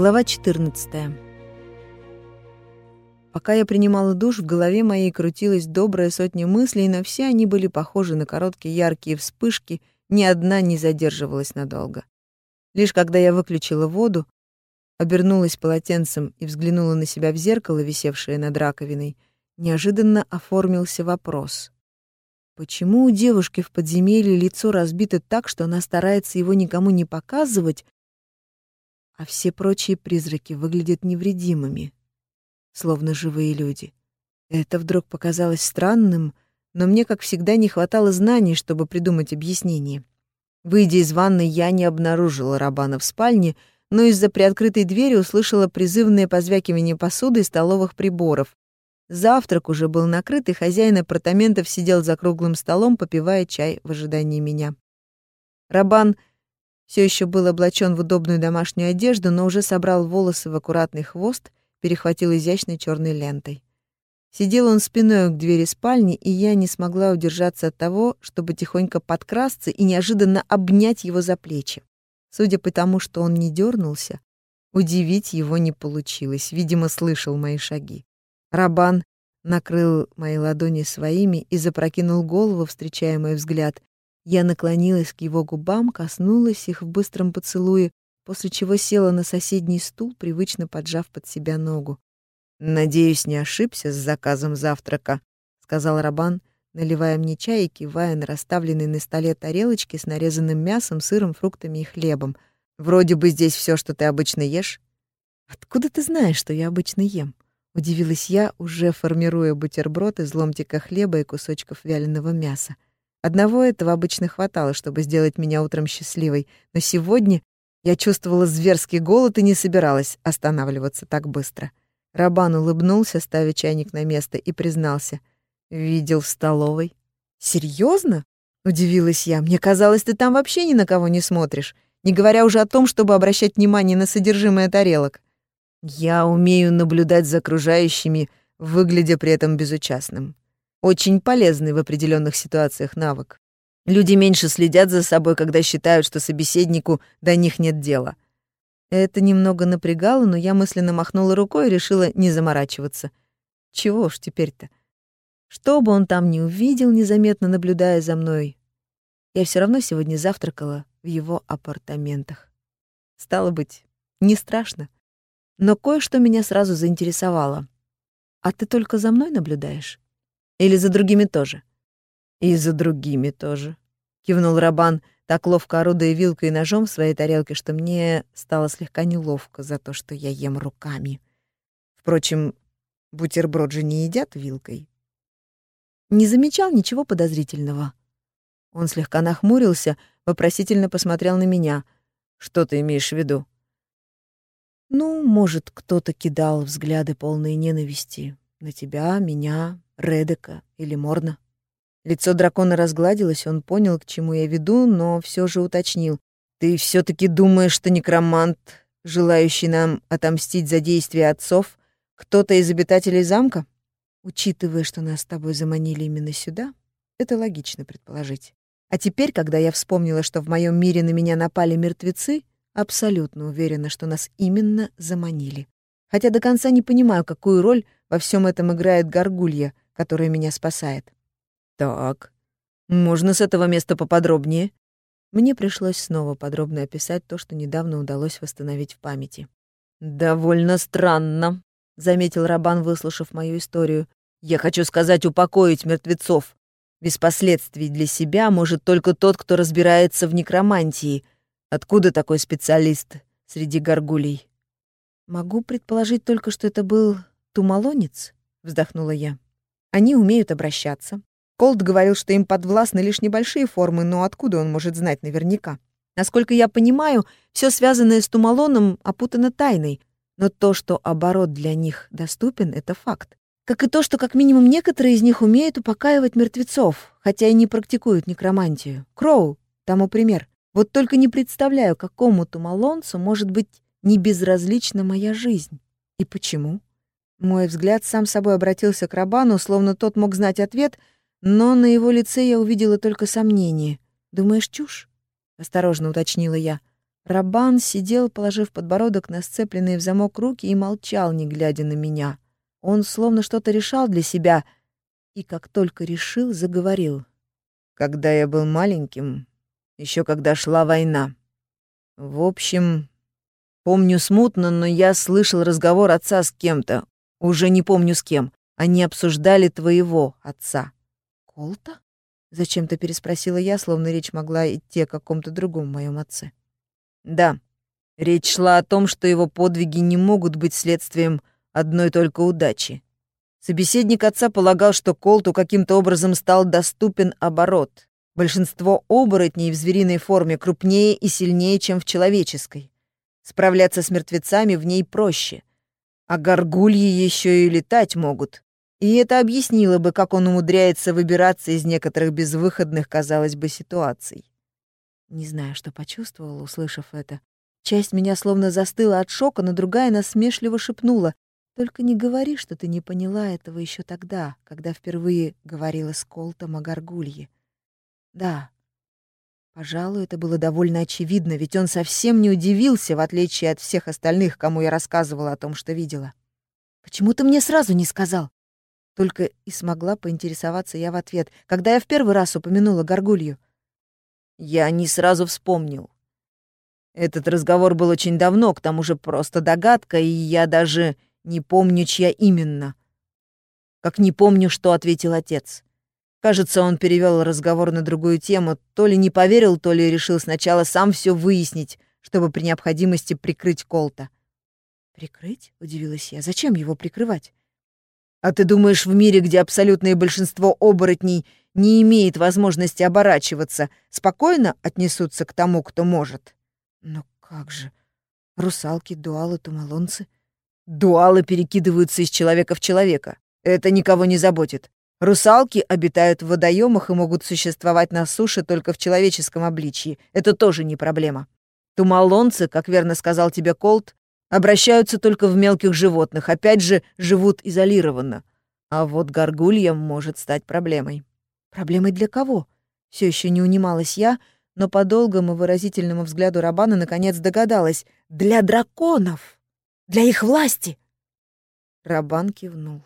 Глава 14. Пока я принимала душ, в голове моей крутилась добрая сотня мыслей, но все они были похожи на короткие яркие вспышки, ни одна не задерживалась надолго. Лишь когда я выключила воду, обернулась полотенцем и взглянула на себя в зеркало, висевшее над раковиной, неожиданно оформился вопрос. Почему у девушки в подземелье лицо разбито так, что она старается его никому не показывать, а все прочие призраки выглядят невредимыми, словно живые люди? Это вдруг показалось странным, но мне, как всегда, не хватало знаний, чтобы придумать объяснение. Выйдя из ванной, я не обнаружила Рабана в спальне, но из-за приоткрытой двери услышала призывное позвякивание посуды и столовых приборов. Завтрак уже был накрыт, и хозяин апартаментов сидел за круглым столом, попивая чай в ожидании меня. Рабан все еще был облачен в удобную домашнюю одежду, но уже собрал волосы в аккуратный хвост, перехватил изящной черной лентой. Сидел он спиной к двери спальни, и я не смогла удержаться от того, чтобы тихонько подкрасться и неожиданно обнять его за плечи. Судя по тому, что он не дернулся, удивить его не получилось, видимо, слышал мои шаги. Рабан накрыл мои ладони своими и запрокинул голову, встречая мой взгляд. Я наклонилась к его губам, коснулась их в быстром поцелуе, после чего села на соседний стул, привычно поджав под себя ногу. «Надеюсь, не ошибся с заказом завтрака», — сказал Рабан, наливая мне чай и кивая на расставленные на столе тарелочки с нарезанным мясом, сыром, фруктами и хлебом. «Вроде бы здесь все, что ты обычно ешь». «Откуда ты знаешь, что я обычно ем?» Удивилась я, уже формируя бутерброд из ломтика хлеба и кусочков вяленого мяса. Одного этого обычно хватало, чтобы сделать меня утром счастливой, но сегодня я чувствовала зверский голод и не собиралась останавливаться так быстро. Рабан улыбнулся, ставя чайник на место, и признался. «Видел в столовой». «Серьезно?» — удивилась я. «Мне казалось, ты там вообще ни на кого не смотришь, не говоря уже о том, чтобы обращать внимание на содержимое тарелок». Я умею наблюдать за окружающими, выглядя при этом безучастным. Очень полезный в определенных ситуациях навык. Люди меньше следят за собой, когда считают, что собеседнику до них нет дела. Это немного напрягало, но я мысленно махнула рукой и решила не заморачиваться. Чего ж теперь-то? Что бы он там ни увидел, незаметно наблюдая за мной, я все равно сегодня завтракала в его апартаментах. Стало быть, не страшно. Но кое-что меня сразу заинтересовало. «А ты только за мной наблюдаешь? Или за другими тоже?» «И за другими тоже», — кивнул Рабан, так ловко орудуя вилкой и ножом в своей тарелке, что мне стало слегка неловко за то, что я ем руками. Впрочем, бутерброд же не едят вилкой. Не замечал ничего подозрительного. Он слегка нахмурился, вопросительно посмотрел на меня. «Что ты имеешь в виду?» Ну, может, кто-то кидал взгляды полные ненависти на тебя, меня, Редека или Морна. Лицо дракона разгладилось, он понял, к чему я веду, но все же уточнил. «Ты все таки думаешь, что некромант, желающий нам отомстить за действия отцов, кто-то из обитателей замка?» Учитывая, что нас с тобой заманили именно сюда, это логично предположить. А теперь, когда я вспомнила, что в моем мире на меня напали мертвецы, абсолютно уверена, что нас именно заманили. Хотя до конца не понимаю, какую роль во всем этом играет горгулья, которая меня спасает. Так, можно с этого места поподробнее? Мне пришлось снова подробно описать то, что недавно удалось восстановить в памяти. «Довольно странно», — заметил Рабан, выслушав мою историю. «Я хочу сказать, упокоить мертвецов. Без последствий для себя может только тот, кто разбирается в некромантии, Откуда такой специалист среди горгулей? Могу предположить только, что это был тумалонец, вздохнула я. Они умеют обращаться. Колд говорил, что им подвластны лишь небольшие формы, но откуда он может знать наверняка? Насколько я понимаю, все связанное с тумалоном опутано тайной, но то, что оборот для них доступен, это факт. Как и то, что как минимум некоторые из них умеют упокаивать мертвецов, хотя и не практикуют некромантию. Кроу тому пример. Вот только не представляю, какому тумалонцу может быть не безразлична моя жизнь. И почему? Мой взгляд сам собой обратился к Рабану, словно тот мог знать ответ, но на его лице я увидела только сомнение. «Думаешь, чушь?» — осторожно уточнила я. Рабан сидел, положив подбородок на сцепленные в замок руки и молчал, не глядя на меня. Он словно что-то решал для себя, и как только решил, заговорил. «Когда я был маленьким, еще когда шла война. В общем, помню смутно, но я слышал разговор отца с кем-то, уже не помню с кем. Они обсуждали твоего отца». «Колта?» — зачем-то переспросила я, словно речь могла идти о каком-то другом моем отце. Да, речь шла о том, что его подвиги не могут быть следствием одной только удачи. Собеседник отца полагал, что Колту каким-то образом стал доступен оборот. Большинство оборотней в звериной форме крупнее и сильнее, чем в человеческой. Справляться с мертвецами в ней проще. А горгульи еще и летать могут. И это объяснило бы, как он умудряется выбираться из некоторых безвыходных, казалось бы, ситуаций. Не знаю, что почувствовала, услышав это. Часть меня словно застыла от шока, но другая насмешливо шепнула. «Только не говори, что ты не поняла этого еще тогда, когда впервые говорила с Колтом о горгулье». Да, пожалуй, это было довольно очевидно, ведь он совсем не удивился, в отличие от всех остальных, кому я рассказывала о том, что видела. «Почему ты мне сразу не сказал?» Только и смогла поинтересоваться я в ответ, когда я в первый раз упомянула горгулью. Я не сразу вспомнил. Этот разговор был очень давно, к тому же просто догадка, и я даже не помню, чья именно. Как не помню, что ответил отец. Кажется, он перевел разговор на другую тему, то ли не поверил, то ли решил сначала сам все выяснить, чтобы при необходимости прикрыть Колта. «Прикрыть?» — удивилась я. «Зачем его прикрывать?» «А ты думаешь, в мире, где абсолютное большинство оборотней — не имеет возможности оборачиваться, спокойно отнесутся к тому, кто может. Но как же? Русалки, дуалы, тумалонцы. Дуалы перекидываются из человека в человека. Это никого не заботит. Русалки обитают в водоемах и могут существовать на суше только в человеческом обличье. Это тоже не проблема. Тумалонцы, как верно сказал тебе Колт, обращаются только в мелких животных, опять же, живут изолированно. А вот горгульям может стать проблемой. Проблемой для кого? Все еще не унималась я, но по долгому выразительному взгляду Рабана наконец догадалась. Для драконов! Для их власти! Рабан кивнул.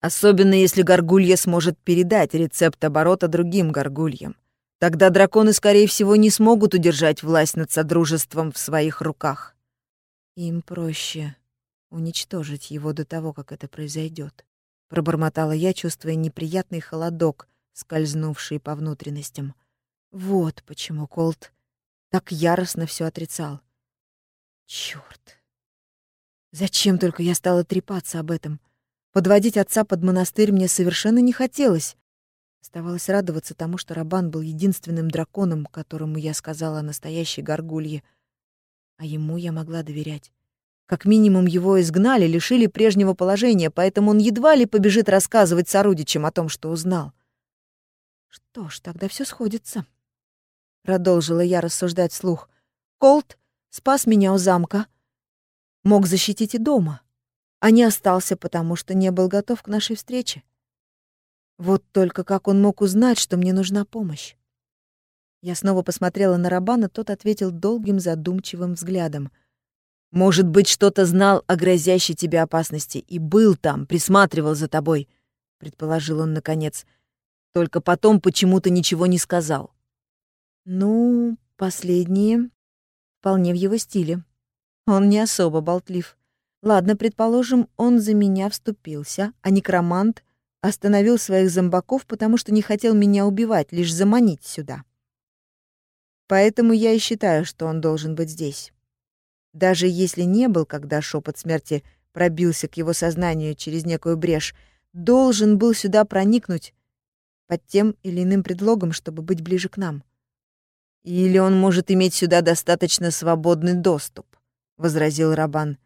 Особенно если горгулья сможет передать рецепт оборота другим горгульям. Тогда драконы, скорее всего, не смогут удержать власть над Содружеством в своих руках. Им проще уничтожить его до того, как это произойдет. Пробормотала я, чувствуя неприятный холодок, скользнувшие по внутренностям. Вот почему Колт так яростно все отрицал. Черт! Зачем только я стала трепаться об этом? Подводить отца под монастырь мне совершенно не хотелось. Оставалось радоваться тому, что Рабан был единственным драконом, которому я сказала о настоящей горгулье. А ему я могла доверять. Как минимум его изгнали, лишили прежнего положения, поэтому он едва ли побежит рассказывать сородичам о том, что узнал. Что ж, тогда все сходится. Продолжила я рассуждать вслух. Колт спас меня у замка. Мог защитить и дома. А не остался, потому что не был готов к нашей встрече. Вот только как он мог узнать, что мне нужна помощь? Я снова посмотрела на Рабана, тот ответил долгим задумчивым взглядом. «Может быть, что-то знал о грозящей тебе опасности и был там, присматривал за тобой», — предположил он наконец. — только потом почему-то ничего не сказал. Ну, последние вполне в его стиле. Он не особо болтлив. Ладно, предположим, он за меня вступился, а некромант остановил своих зомбаков, потому что не хотел меня убивать, лишь заманить сюда. Поэтому я и считаю, что он должен быть здесь. Даже если не был, когда шепот смерти пробился к его сознанию через некую брешь, должен был сюда проникнуть под тем или иным предлогом, чтобы быть ближе к нам. Или он может иметь сюда достаточно свободный доступ, возразил Рабан.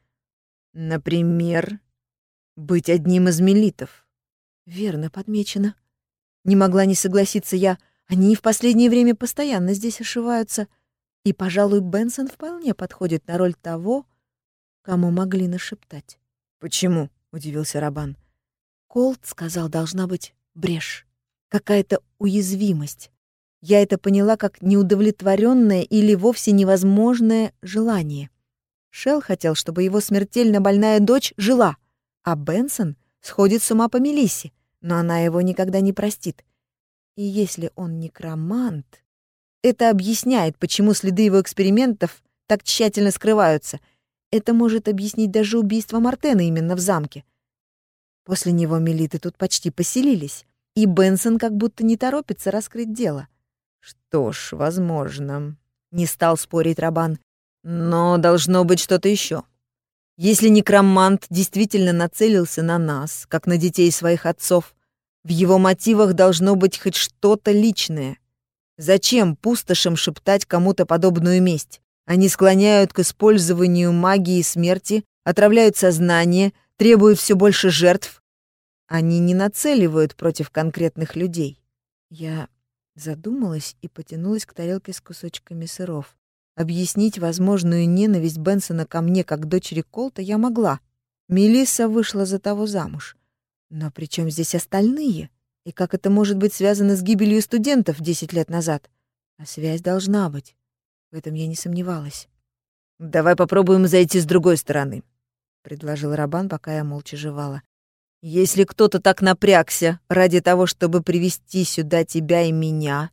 Например, быть одним из милитов. Верно подмечено. Не могла не согласиться я. Они в последнее время постоянно здесь ошиваются. И, пожалуй, Бенсон вполне подходит на роль того, кому могли нашептать. «Почему?» — удивился Рабан. Колт сказал, должна быть брешь какая-то уязвимость. Я это поняла как неудовлетворенное или вовсе невозможное желание. Шел хотел, чтобы его смертельно больная дочь жила, а Бенсон сходит с ума по Мелиссе, но она его никогда не простит. И если он некромант, это объясняет, почему следы его экспериментов так тщательно скрываются. Это может объяснить даже убийство Мартена именно в замке. После него милиты тут почти поселились, и Бенсон как будто не торопится раскрыть дело. Что ж, возможно. Не стал спорить Рабан. Но должно быть что-то еще. Если некромант действительно нацелился на нас, как на детей своих отцов, в его мотивах должно быть хоть что-то личное. Зачем пустошам шептать кому-то подобную месть? Они склоняют к использованию магии смерти, отравляют сознание, требуют все больше жертв. Они не нацеливают против конкретных людей. Я Задумалась и потянулась к тарелке с кусочками сыров. Объяснить возможную ненависть Бенсона ко мне как дочери Колта я могла. Мелисса вышла за того замуж. Но при чем здесь остальные? И как это может быть связано с гибелью студентов 10 лет назад? А связь должна быть. В этом я не сомневалась. «Давай попробуем зайти с другой стороны», — предложил Рабан, пока я молча жевала. Если кто-то так напрягся ради того, чтобы привести сюда тебя и меня,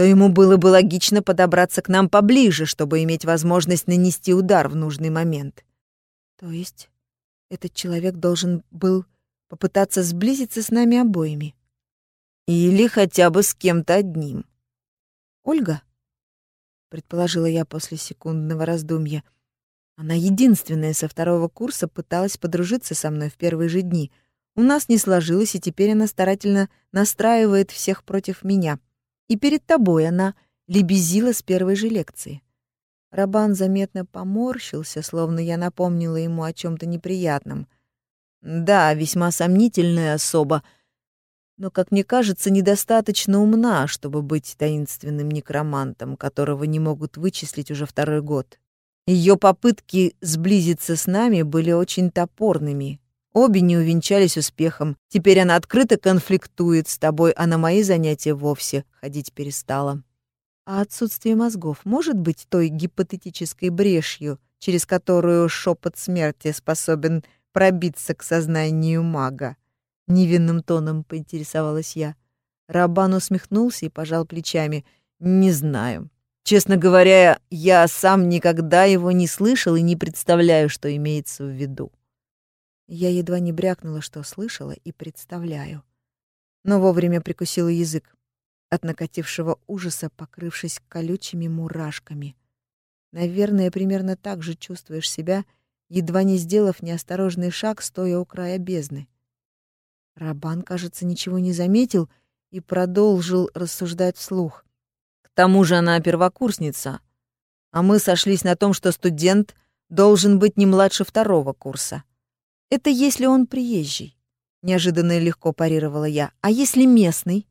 то ему было бы логично подобраться к нам поближе, чтобы иметь возможность нанести удар в нужный момент. То есть этот человек должен был попытаться сблизиться с нами обоими. Или хотя бы с кем-то одним. Ольга, предположила я после секундного раздумья. Она единственная со второго курса пыталась подружиться со мной в первые же дни — у нас не сложилось, и теперь она старательно настраивает всех против меня. И перед тобой она лебезила с первой же лекции. Рабан заметно поморщился, словно я напомнила ему о чем то неприятном. Да, весьма сомнительная особа, но, как мне кажется, недостаточно умна, чтобы быть таинственным некромантом, которого не могут вычислить уже второй год. Ее попытки сблизиться с нами были очень топорными, Обе не увенчались успехом. Теперь она открыто конфликтует с тобой, а на мои занятия вовсе ходить перестала. А отсутствие мозгов может быть той гипотетической брешью, через которую шепот смерти способен пробиться к сознанию мага? Невинным тоном поинтересовалась я. Рабан усмехнулся и пожал плечами. «Не знаю. Честно говоря, я сам никогда его не слышал и не представляю, что имеется в виду. Я едва не брякнула, что слышала и представляю. Но вовремя прикусила язык, от накатившего ужаса покрывшись колючими мурашками. Наверное, примерно так же чувствуешь себя, едва не сделав неосторожный шаг, стоя у края бездны. Рабан, кажется, ничего не заметил и продолжил рассуждать вслух. К тому же она первокурсница, а мы сошлись на том, что студент должен быть не младше второго курса. Это если он приезжий, неожиданно легко парировала я. А если местный?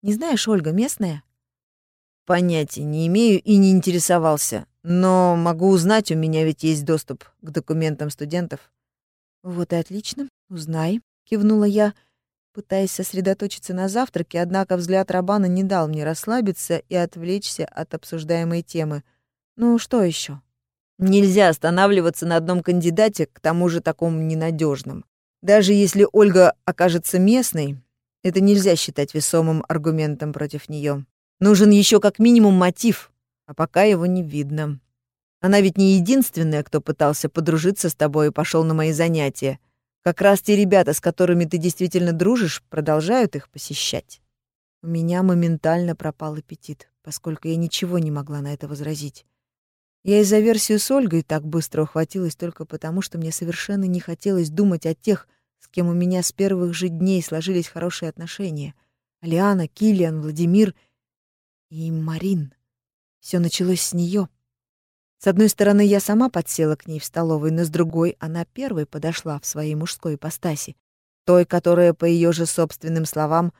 Не знаешь, Ольга, местная? Понятия не имею и не интересовался, но могу узнать, у меня ведь есть доступ к документам студентов. Вот и отлично, узнай, кивнула я, пытаясь сосредоточиться на завтраке, однако взгляд Рабана не дал мне расслабиться и отвлечься от обсуждаемой темы. Ну, что еще? Нельзя останавливаться на одном кандидате, к тому же таком ненадежном. Даже если Ольга окажется местной, это нельзя считать весомым аргументом против нее. Нужен еще как минимум мотив, а пока его не видно. Она ведь не единственная, кто пытался подружиться с тобой и пошел на мои занятия. Как раз те ребята, с которыми ты действительно дружишь, продолжают их посещать. У меня моментально пропал аппетит, поскольку я ничего не могла на это возразить. Я и за версию с Ольгой так быстро ухватилась только потому, что мне совершенно не хотелось думать о тех, с кем у меня с первых же дней сложились хорошие отношения. Алиана, Килиан, Владимир и Марин. Все началось с нее. С одной стороны, я сама подсела к ней в столовой, но с другой она первой подошла в своей мужской ипостаси, той, которая, по ее же собственным словам,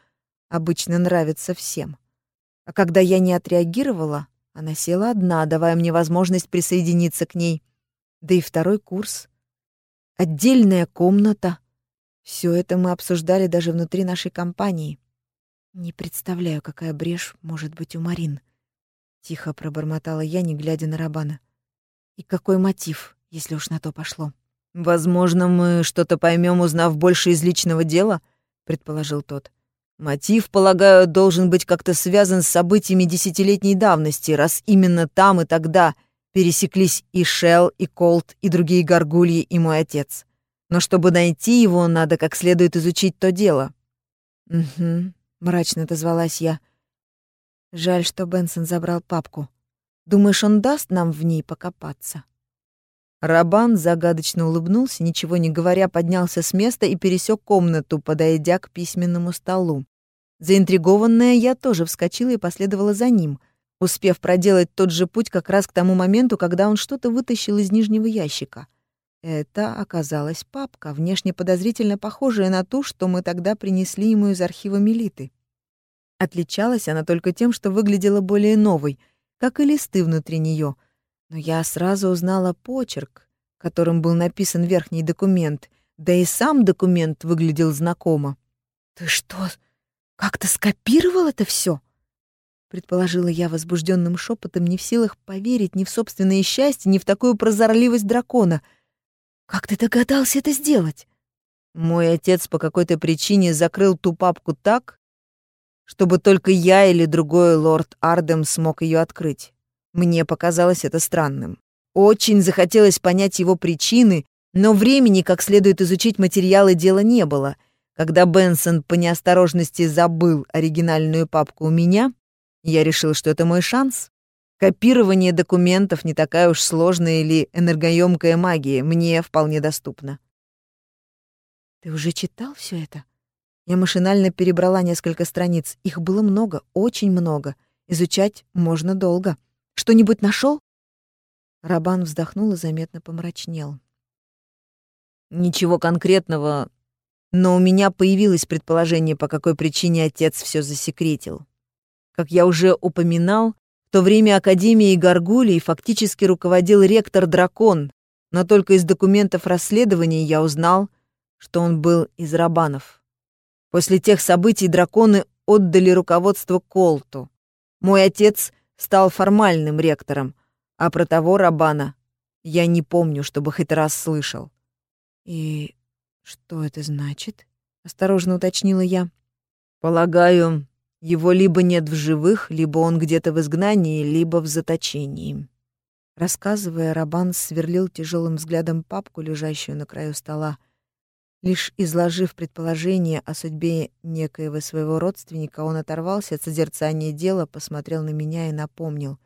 обычно нравится всем. А когда я не отреагировала, она села одна, давая мне возможность присоединиться к ней. Да и второй курс. Отдельная комната. Все это мы обсуждали даже внутри нашей компании. Не представляю, какая брешь может быть у Марин. Тихо пробормотала я, не глядя на Рабана. И какой мотив, если уж на то пошло? Возможно, мы что-то поймем, узнав больше из личного дела, предположил тот. Мотив, полагаю, должен быть как-то связан с событиями десятилетней давности, раз именно там и тогда пересеклись и Шел, и Колт, и другие горгульи, и мой отец. Но чтобы найти его, надо как следует изучить то дело. Угу, мрачно отозвалась я. Жаль, что Бенсон забрал папку. Думаешь, он даст нам в ней покопаться? Рабан загадочно улыбнулся, ничего не говоря, поднялся с места и пересек комнату, подойдя к письменному столу. Заинтригованная, я тоже вскочила и последовала за ним, успев проделать тот же путь как раз к тому моменту, когда он что-то вытащил из нижнего ящика. Это оказалась папка, внешне подозрительно похожая на ту, что мы тогда принесли ему из архива Мелиты. Отличалась она только тем, что выглядела более новой, как и листы внутри нее. Но я сразу узнала почерк, которым был написан верхний документ, да и сам документ выглядел знакомо. «Ты что, как-то скопировал это все? предположила я возбужденным шепотом, не в силах поверить ни в собственное счастье, ни в такую прозорливость дракона — как ты догадался это сделать? Мой отец по какой-то причине закрыл ту папку так, чтобы только я или другой лорд Ардем смог ее открыть. Мне показалось это странным. Очень захотелось понять его причины, но времени как следует изучить материалы дела не было. Когда Бенсон по неосторожности забыл оригинальную папку у меня, я решил, что это мой шанс. Копирование документов не такая уж сложная или энергоемкая магия, мне вполне доступна. Ты уже читал все это? Я машинально перебрала несколько страниц. Их было много, очень много. Изучать можно долго. Что-нибудь нашел? Рабан вздохнул и заметно помрачнел. Ничего конкретного, но у меня появилось предположение, по какой причине отец все засекретил. Как я уже упоминал, то время Академии Гаргулей фактически руководил ректор-дракон, но только из документов расследования я узнал, что он был из Рабанов. После тех событий драконы отдали руководство Колту. Мой отец стал формальным ректором, а про того Рабана я не помню, чтобы хоть раз слышал. «И что это значит?» — осторожно уточнила я. «Полагаю, его либо нет в живых, либо он где-то в изгнании, либо в заточении. Рассказывая, Рабан сверлил тяжелым взглядом папку, лежащую на краю стола. Лишь изложив предположение о судьбе некоего своего родственника, он оторвался от созерцания дела, посмотрел на меня и напомнил.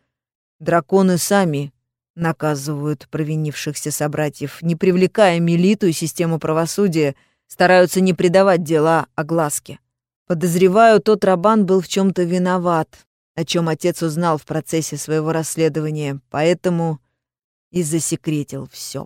«Драконы сами наказывают провинившихся собратьев, не привлекая милиту и систему правосудия, стараются не придавать дела огласке. Подозреваю, тот Рабан был в чем-то виноват, о чем отец узнал в процессе своего расследования, поэтому и засекретил все.